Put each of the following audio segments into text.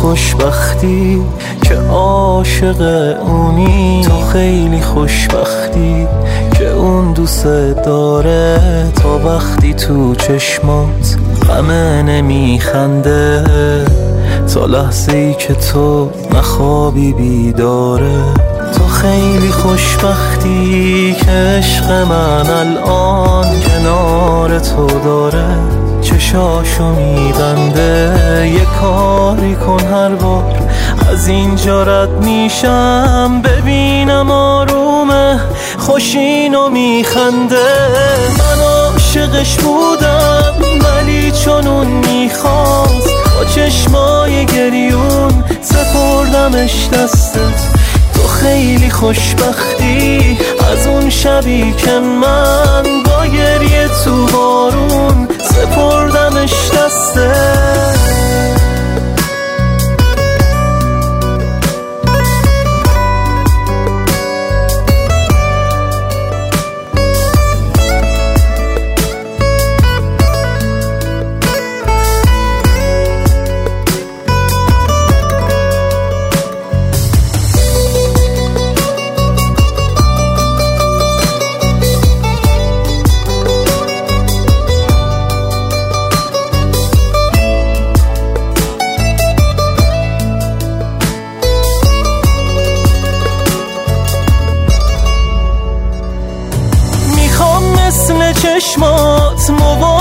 خوشبختی که عاشق اونی. تو خیلی خوشبختی که اون دوست داره. تا وقتی تو چشمات غمه نمیخنده. تا لحظه ای که تو نخوابی بیداره. تو خیلی خوشبختی که عشق من الان کنار تو داره. چشاشو میبنده. یه کاری کن هر بار از اینجا رد میشم. ببینم آرومه خوشینو میخنده. من عاشقش بودم ولی چون اون می‌خواست با چشمای گریون سپردمش دستت تو خیلی خوشبختی از اون شبی که من گریه تو بارون سپردمش دستت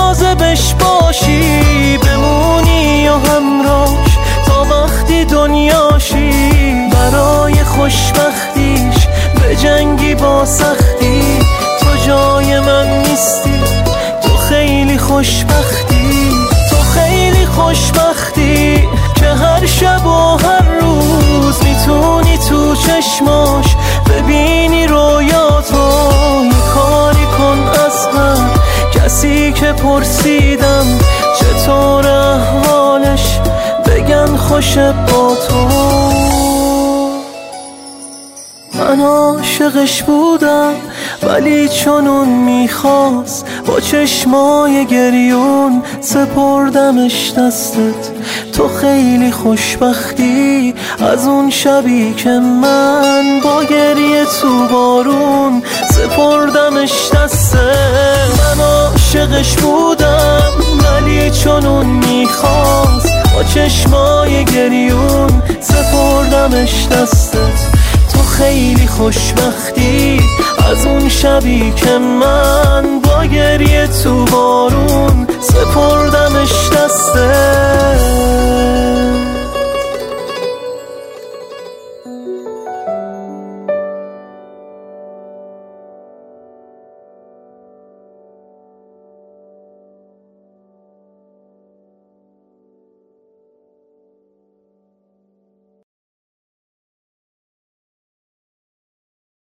مواظبش باشی بمونی و همراش تا وقتی دنیاشی برای خوشبختیش به جنگی با سختی. تو جای من نیستی تو خیلی خوشبختی. تو خیلی خوشبختی که هر شب و هر که پرسیدم چطور احوالش بگن خوش با تو. من عاشقش بودم ولی چون اون می‌خواست. با چشمای گریون سپردمش دستت. تو خیلی خوشبختی از اون شبی که من با گریه تو بارون سپردمش دستت. عاشقش بودم ولی چون اون می‌خواست. با چشمای گریون سپردمش دستت. تو خیلی خوشبختی از اون شبی که من با گریه تو بارون سپردمش دستت.